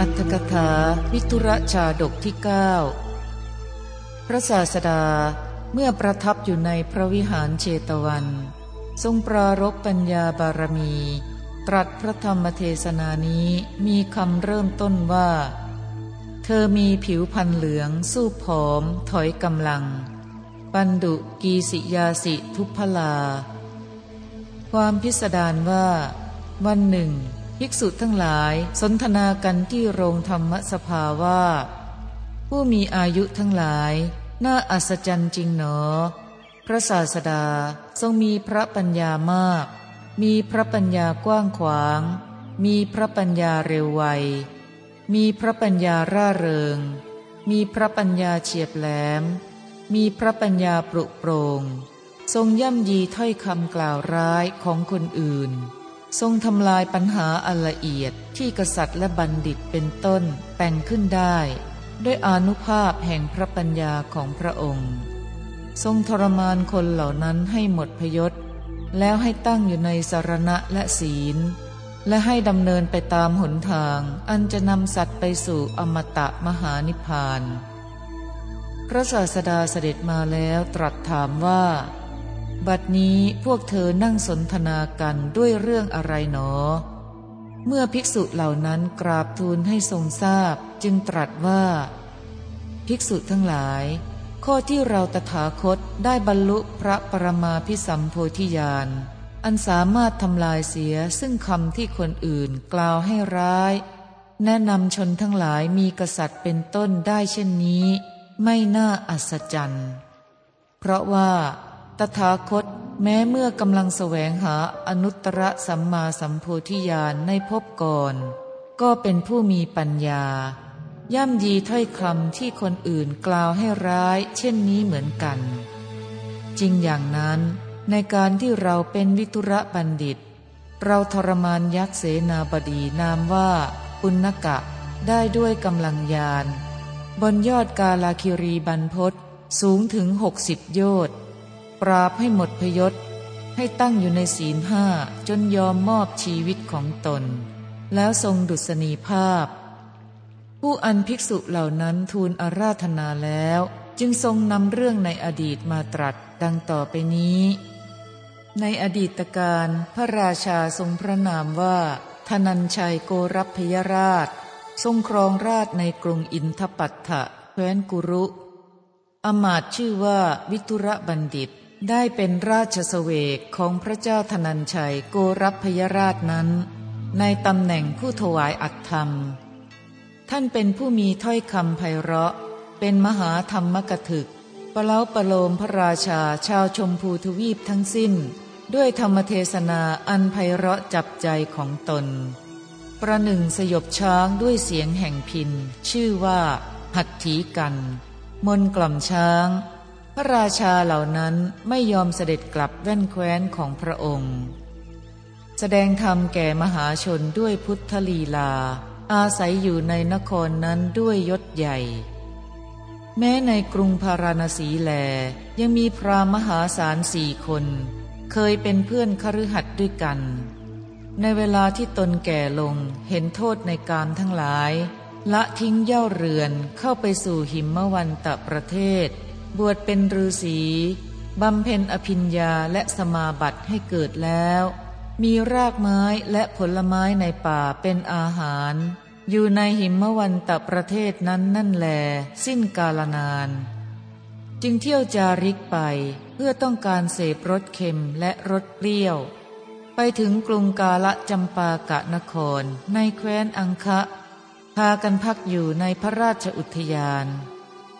อัตถกถาวิทุระชาดกที่เก้าพระศาสดาเมื่อประทับอยู่ในพระวิหารเชตวัน ทรงปรารบปัญญาบารมี ตรัสพระธรรมเทศนานี้มีคำเริ่มต้นว่า เธอมีผิวพันเหลือง สู้ผอม ถอยกำลัง ปันดุกีสิยาสิทุพลา ความพิสดารว่า วันหนึ่ง ภิกษุทั้งหลายสนทนากันที่โรงธรรมสภาว่า ผู้มีอายุทั้งหลาย น่าอัศจรรย์จริงหนอ พระศาสดาทรงมีพระปัญญามาก มีพระปัญญากว้างขวาง มีพระปัญญาเร็วไว มีพระปัญญาร่าเริง มีพระปัญญาเฉียบแหลม มีพระปัญญาปรุโปรง ทรงย่ำยีถ้อยคำกล่าวร้ายของคนอื่น ทรงทำลายปัญหาอันละเอียดที่กษัตริย์และบัณฑิตเป็นต้นแต่งขึ้นได้ ด้วยอนุภาพแห่งพระปัญญาของพระองค์ ทรงทรมานคนเหล่านั้นให้หมดพยศ แล้วให้ตั้งอยู่ในสารณะและศีล และให้ดำเนินไปตามหนทาง อันจะนำสัตว์ไปสู่อมตะมหานิพพาน พระศาสดาเสด็จมาแล้วตรัสถามว่า บัดนี้พวกเธอนั่งสนทนากันด้วยเรื่องอะไรหนอ เมื่อภิกษุเหล่านั้นกราบทูลให้ทรงทราบจึงตรัสว่า ภิกษุทั้งหลาย ข้อที่เราตถาคตได้บรรลุพระปรมาพิสัมโพธิญาณอันสามารถทำลายเสียซึ่งคำที่คนอื่นกล่าวให้ร้าย แนะนำชนทั้งหลายมีกษัตริย์เป็นต้นได้เช่นนี้ ไม่น่าอัศจรรย์ เพราะว่า ตถาคตแม้เมื่อกำลังแสวงหาอนุตตรสัมมาสัมโพธิญาณในภพก่อน ก็เป็นผู้มีปัญญา ย่ำยีถ้อยคำที่คนอื่นกล่าวให้ร้าย เช่นนี้เหมือนกัน จริงอย่างนั้นในการที่เราเป็นวิทุระบัณฑิต เราทรมานยักษ์เสนาบดีนามว่าปุณกะได้ด้วยกำลังยาน บนยอดกาลาคิรีบรรพศสูงถึงหกสิบโยชน์ ปราบให้หมดพยศ ให้ตั้งอยู่ในศีลห้าจนยอมมอบชีวิตของตน แล้วทรงดุษณีภาพ ผู้อันภิกษุเหล่านั้นทูลอาราธนาแล้ว จึงทรงนำเรื่องในอดีตมาตรัสดังต่อไปนี้ ในอดีตการพระราชาทรงพระนามว่าธนัญชัยโกรพยราช ทรงครองราชในกรุงอินทปัตถะแคว้นกุรุ อมาตชื่อว่าวิทุระบัณฑิต ได้เป็นราชสเวกของพระเจ้าธนัญชัยโกรับพยราชนั้น ในตำแหน่งผู้ถวายอัตธรรม ท่านเป็นผู้มีถ้อยคำไพเราะ เป็นมหาธรรมกถึกปเล้าประโลมพระราชาชาวชมพูทวีปทั้งสิ้น ด้วยธรรมเทศนาอันไพเราะจับใจของตน ประหนึ่งสยบช้างด้วยเสียงแห่งพินชื่อว่า หัตถีกัน มนกล่อมช้าง ระราชาเหล่านั้นไม่ยอมเสด็จกลับแว่นแคว้นของพระองค์ แสดงธรรมแก่มหาชนด้วยพุทธลีลา อาศัยอยู่ในนครนั้นด้วยยศใหญ่ แม้ในกรุงพาราณสีแลยังมีพรามหาศาลสี่คน เคยเป็นเพื่อนคฤหัสถ์ด้วยกัน ในเวลาที่ตนแก่ลงเห็นโทษในการทั้งหลาย ละทิ้งเย่าเรือนเข้าไปสู่หิมวันตะประเทศ บวชเป็นฤาษีบำเพ็ญอภิญญาและสมาบัติให้เกิดแล้ว มีรากไม้และผลไม้ในป่าเป็นอาหาร อยู่ในหิมวันตะประเทศนั้นนั่นแล สิ้นกาลนาน จึงเที่ยวจาริกไปเพื่อต้องการเสพรสเค็มและรสเปรี้ยว ไปถึงกรุงกาละจำปากะนคร ในแคว้นอังคะพากันพักอยู่ในพระราชอุทยาน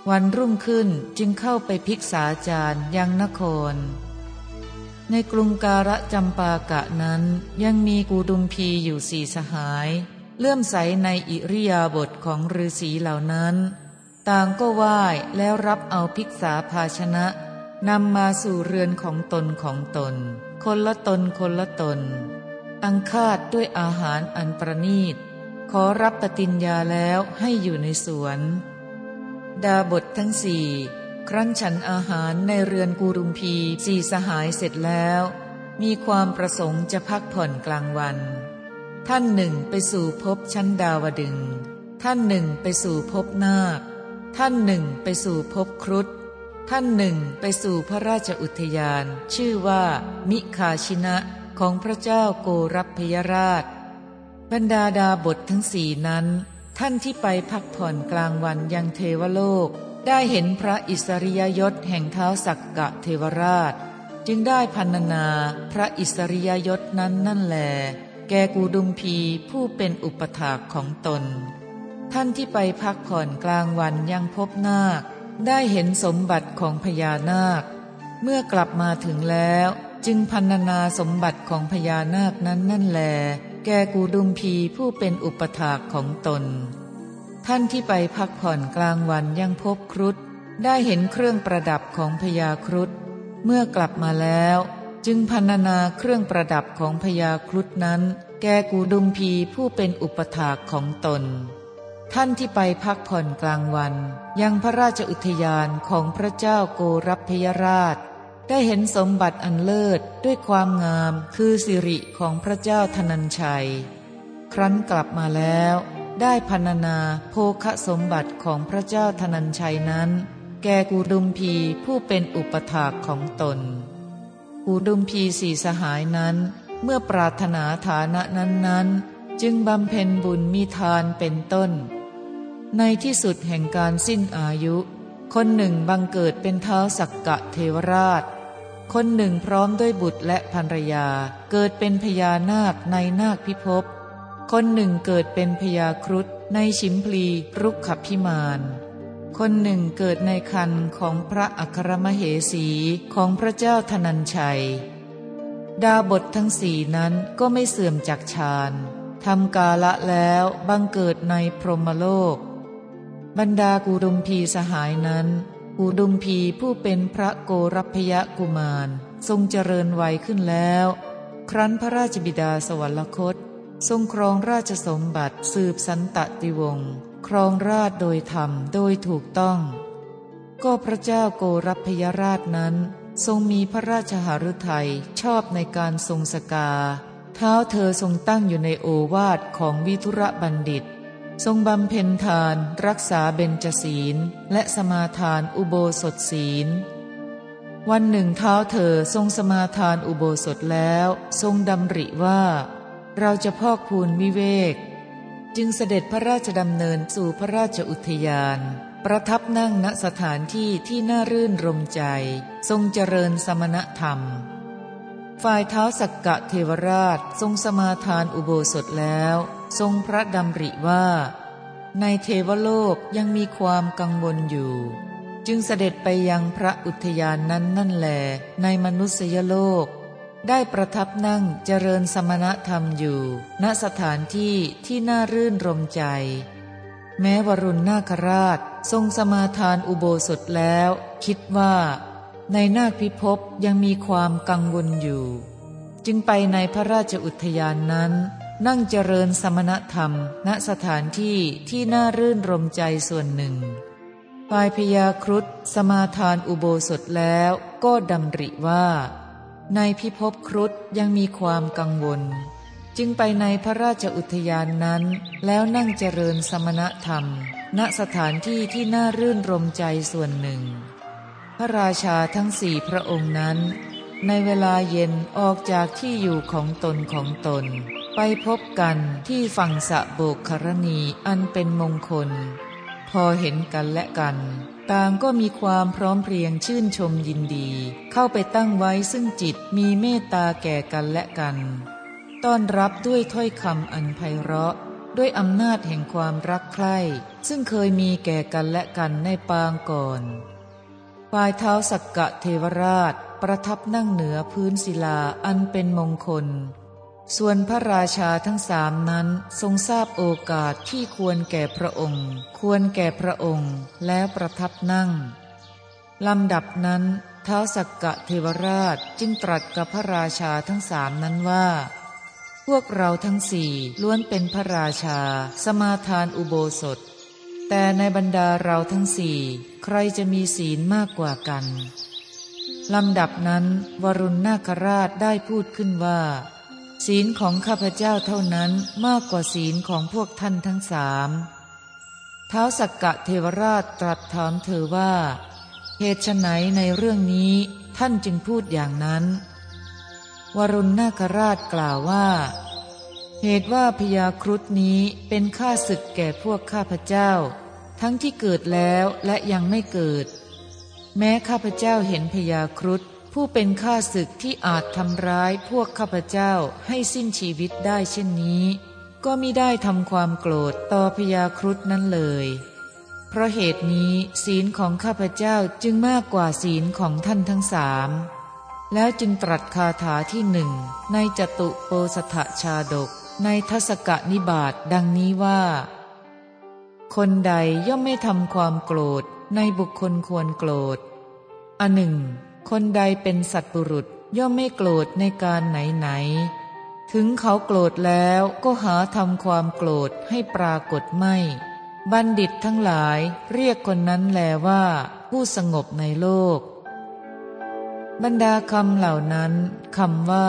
วันรุ่งขึ้นจึงเข้าไปภิกษาจารย์ยังนคร ในกรุงการะจำปากะนั้นยังมีกูดุมพีอยู่สี่สหาย เลื่อมใสในอิริยาบถของฤาษีเหล่านั้น ต่างก็ไหว้แล้วรับเอาภิกษาภาชนะนำมาสู่เรือนของตนของตน คนละตนคนละตน อังคาดด้วยอาหารอันประนีต ขอรับปฏิญญาแล้วให้อยู่ในสวน ดาบททั้งสี่ครั้นฉันอาหารในเรือนกูรุมพีสี่สหายเสร็จแล้ว มีความประสงค์จะพักผ่อนกลางวัน ท่านหนึ่งไปสู่พบชั้นดาวดึง ท่านหนึ่งไปสู่ภพนาค ท่านหนึ่งไปสู่ภพครุฑท่านหนึ่งไปสู่พระราชอุทยาน ชื่อว่า มิคาชินะของพระเจ้าโกรพยราช บรรดาดาบททั้งสี่นั้น ท่านที่ไปพักผ่อนกลางวันยังเทวโลก ได้เห็นพระอิสริยยศแห่งเท้าสักกะเทวราช จึงได้พันนาพระอิสริยยศนั้นนั่นแหลแกกูดุมพีผู้เป็นอุปถากของตน ท่านที่ไปพักผ่อนกลางวันยังพบนาค ได้เห็นสมบัติของพญานาค เมื่อกลับมาถึงแล้ว จึงพันนาสมบัติของพญานาคนั้นนั่นแล แกกูดุมพีผู้เป็นอุปถากของตน ท่านที่ไปพักผ่อนกลางวันยังพบครุฑได้เห็นเครื่องประดับของพญาครุฑเมื่อกลับมาแล้ว จึงพันนาเครื่องประดับของพญาครุฑนั้น แกกูดุมพีผู้เป็นอุปถากของตน ท่านที่ไปพักผ่อนกลางวัน ยังพระราชอุทยานของพระเจ้าโกรพยราช ได้เห็นสมบัติอันเลิศด้วยความงามคือสิริของพระเจ้าธนัญชัย ครั้นกลับมาแล้ว ได้พรรณนาโภคสมบัติของพระเจ้าธนัญชัยนั้น แก่กูดุมพีผู้เป็นอุปถากของตน กูดุมพีสี่สหายนั้น เมื่อปรารถนาฐานะนั้น ๆ จึงบำเพ็ญบุญมีทานเป็นต้น ในที่สุดแห่งการสิ้นอายุ คนหนึ่งบังเกิดเป็นเท้าสักกะเทวราช คนหนึ่งพร้อมด้วยบุตรและภรรยาเกิดเป็นพญานาคในนาคพิภพ คนหนึ่งเกิดเป็นพญาครุฑในชิมพลีรุกขพิมานคนหนึ่งเกิดในคันของพระอัครมเหสีของพระเจ้าธนัญชัย ดาบททั้งสี่นั้นก็ไม่เสื่อมจากฌานทำกาละแล้วบังเกิดในพรหมโลก บรรดากูดุมพีสหายนั้น อุดุมพีผู้เป็นพระโกรพยกุมาร ทรงเจริญวัยขึ้นแล้ว ครั้นพระราชบิดาสวรรคต ทรงครองราชสมบัติสืบสันตติวงศ์ครองราชโดยธรรมโดยถูกต้อง ก็พระเจ้าโกรพยราชนั้น ทรงมีพระราชหฤทัยชอบในการทรงสกา เท้าเธอทรงตั้งอยู่ในโอวาทของวิทุระบัณฑิต ทรงบำเพ็ญทานรักษาเบญจศีล และสมาทานอุโบสถศีล วันหนึ่งเท้าเธอทรงสมาทานอุโบสถแล้ว ทรงดำริว่า เราจะพอกพูนวิเวก จึงเสด็จพระราชดำเนินสู่พระราชอุทยาน ประทับนั่งณสถานที่ที่น่ารื่นรมใจ ทรงเจริญสมณธรรม ฝ่ายเท้าสักกะเทวราชทรงสมาทานอุโบสถแล้ว ทรงพระดำริว่า ในเทวโลกยังมีความกังวลอยู่ จึงเสด็จไปยังพระอุทยานนั้นนั่นแหลในมนุษยโลก ได้ประทับนั่งเจริญสมณธรรมอยู่ ณสถานที่ที่น่ารื่นรมใจ แม้วรุณนาคราชทรงสมาทานอุโบสถแล้ว คิดว่า ในนาคพิภพยังมีความกังวลอยู่ จึงไปในพระราชอุทยานนั้น นั่งเจริญสมณธรรม ณสถานที่ที่น่ารื่นรมใจส่วนหนึ่งฝ่ายพยาครุฑสมาทานอุโบสถแล้วก็ดำริว่า ในพิภพครุฑยังมีความกังวล จึงไปในพระราชอุทยานนั้น แล้วนั่งเจริญสมณธรรม ณสถานที่ที่น่ารื่นรมใจส่วนหนึ่ง พระราชาทั้งสี่พระองค์นั้น ในเวลาเย็นออกจากที่อยู่ของตนของตน ไปพบกันที่ฝั่งสะโบกครณีอันเป็นมงคล พอเห็นกันและกัน ต่างก็มีความพร้อมเพรียงชื่นชมยินดี เข้าไปตั้งไว้ซึ่งจิตมีเมตตาแก่กันและกัน ต้อนรับด้วยถ้อยคำอันไพเราะ ด้วยอำนาจแห่งความรักใคร่ซึ่งเคยมีแก่กันและกันในปางก่อนฝ่ายเท้าสักกะเทวราชประทับนั่งเหนือพื้นศิลาอันเป็นมงคล ส่วนพระราชาทั้งสามนั้นทรงทราบโอกาสที่ควรแก่พระองค์ ควรแก่พระองค์แล้วประทับนั่งลำดับนั้นท้าสักกะเทวราชจึงตรัสกับพระราชาทั้งสามนั้นว่า พวกเราทั้งสี่ล้วนเป็นพระราชา สมาทานอุโบสถ แต่ในบรรดาเราทั้งสี่ใครจะมีศีลมากกว่ากันลำดับนั้น วรุณนาคราชได้พูดขึ้นว่า ศีลของข้าพเจ้าเท่านั้นมากกว่าศีลของพวกท่านทั้งสามท้าวสักกะเทวราชตรัสถามเธอว่า เหตุไนในเรื่องนี้ท่านจึงพูดอย่างนั้น วรุณนาคราชกล่าวว่า เหตุว่าพยาครุฑนี้เป็นข้าศึกแก่พวกข้าพเจ้า ทั้งที่เกิดแล้วและยังไม่เกิด แม้ข้าพเจ้าเห็นพยาครุฑ ผู้เป็นข้าศึกที่อาจทำร้ายพวกข้าพเจ้าให้สิ้นชีวิตได้เช่นนี้ ก็มิได้ทำความโกรธต่อพยาครุฑนั้นเลย เพราะเหตุนี้ศีลของข้าพเจ้าจึงมากกว่าศีลของท่านทั้งสามแล้วจึงตรัสคาถาที่หนึ่งในจตุโปสถชาดก ในทศกนิบาตดังนี้ว่า คนใดย่อมไม่ทำความโกรธในบุคคลควรโกรธอันหนึ่ง คนใดเป็นสัตบุรุษย่อมไม่โกรธในการไหนไหน ถึงเขาโกรธแล้วก็หาทำความโกรธให้ปรากฏไม่ บัณฑิตทั้งหลายเรียกคนนั้นแลว่า ผู้สงบในโลก บรรดาคำเหล่านั้นคำว่า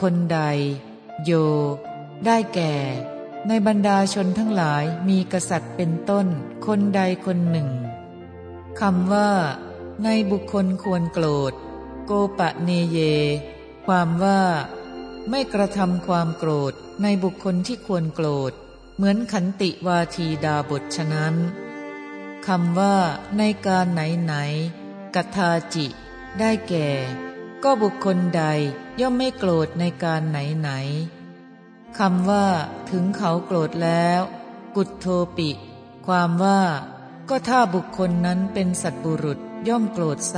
คนใด โย ได้แก่ ในบรรดาชนทั้งหลายมีกษัตริย์เป็นต้น คนใดคนหนึ่งคำว่า ในบุคคลควรโกรธ โกปะเนเย ความว่า ไม่กระทำความโกรธในบุคคลที่ควรโกรธ เหมือนขันติวาทีดาบทฉะนั้นคำว่า ในการไหนไหนกัทาจิ ได้แก่ ก็บุคคลใดย่อมไม่โกรธในการไหนไหนคำว่า ถึงเขาโกรธแล้ว กุดโทปิ ความว่า ก็ถ้าบุคคลนั้นเป็นสัตบุรุษ ย่อมโกรธไซ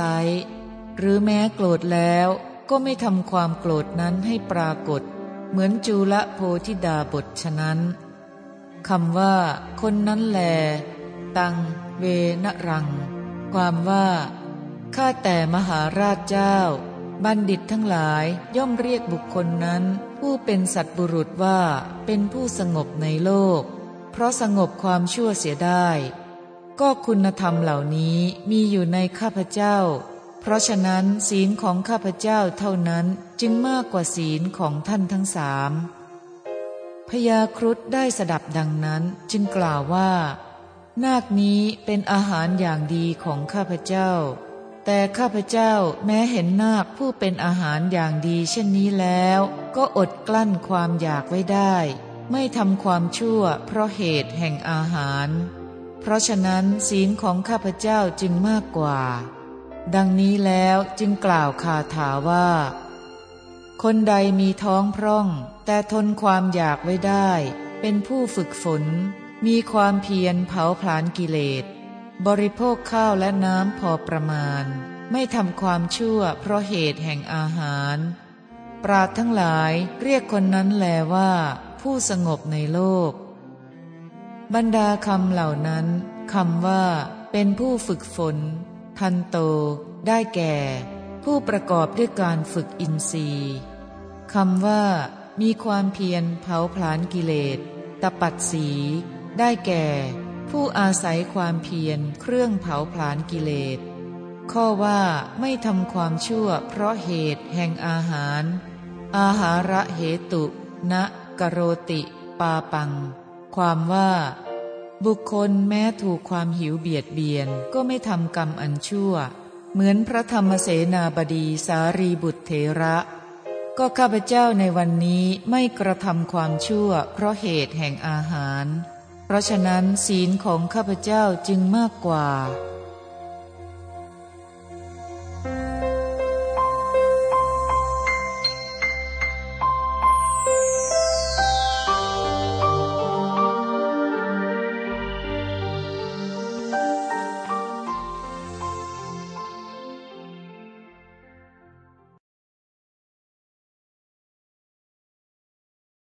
หรือแม้โกรธแล้วก็ไม่ทำความโกรธนั้นให้ปรากฏ เหมือนจูละโพธิดาบทฉะนั้นคำว่า คนนั้นแล ตัง เวนรัง ความว่า ข้าแต่มหาราชเจ้า บัณฑิตทั้งหลายย่อมเรียกบุคคลนั้น ผู้เป็นสัตบุรุษว่าเป็นผู้สงบในโลก เพราะสงบความชั่วเสียได้ ก็คุณธรรมเหล่านี้มีอยู่ในข้าพเจ้า เพราะฉะนั้นศีลของข้าพเจ้าเท่านั้นจึงมากกว่าศีลของท่านทั้งสามพญาครุฑได้สดับดังนั้นจึงกล่าวว่า นาคนี้เป็นอาหารอย่างดีของข้าพเจ้า แต่ข้าพเจ้าแม้เห็นนาคผู้เป็นอาหารอย่างดีเช่นนี้แล้ว ก็อดกลั้นความอยากไว้ได้ ไม่ทำความชั่วเพราะเหตุแห่งอาหาร เพราะฉะนั้นศีลของข้าพเจ้าจึงมากกว่า ดังนี้แล้วจึงกล่าวคาถาว่า คนใดมีท้องพร่อง แต่ทนความอยากไว้ได้ เป็นผู้ฝึกฝน มีความเพียรเผาผลาญกิเลส บริโภคข้าวและน้ำพอประมาณ ไม่ทำความชั่วเพราะเหตุแห่งอาหาร ปราดทั้งหลายเรียกคนนั้นแลว่า ผู้สงบในโลก บรรดาคำเหล่านั้นคำว่า เป็นผู้ฝึกฝน ทันโต ได้แก่ ผู้ประกอบด้วยการฝึกอินทรีย์คำว่า มีความเพียรเผาผลาญกิเลสตปัดสี ได้แก่ ผู้อาศัยความเพียรเครื่องเผาผลาญกิเลสข้อว่าไม่ทำความชั่วเพราะเหตุแห่งอาหาร อาหาระเหตุณกโรติ ปาปัง ความว่า บุคคลแม้ถูกความหิวเบียดเบียนก็ไม่ทำกรรมอันชั่ว เหมือนพระธรรมเสนาบดีสารีบุตรเถระ ก็ข้าพเจ้าในวันนี้ไม่กระทำความชั่ว เพราะเหตุแห่งอาหาร เพราะฉะนั้นศีลของข้าพเจ้าจึงมากกว่า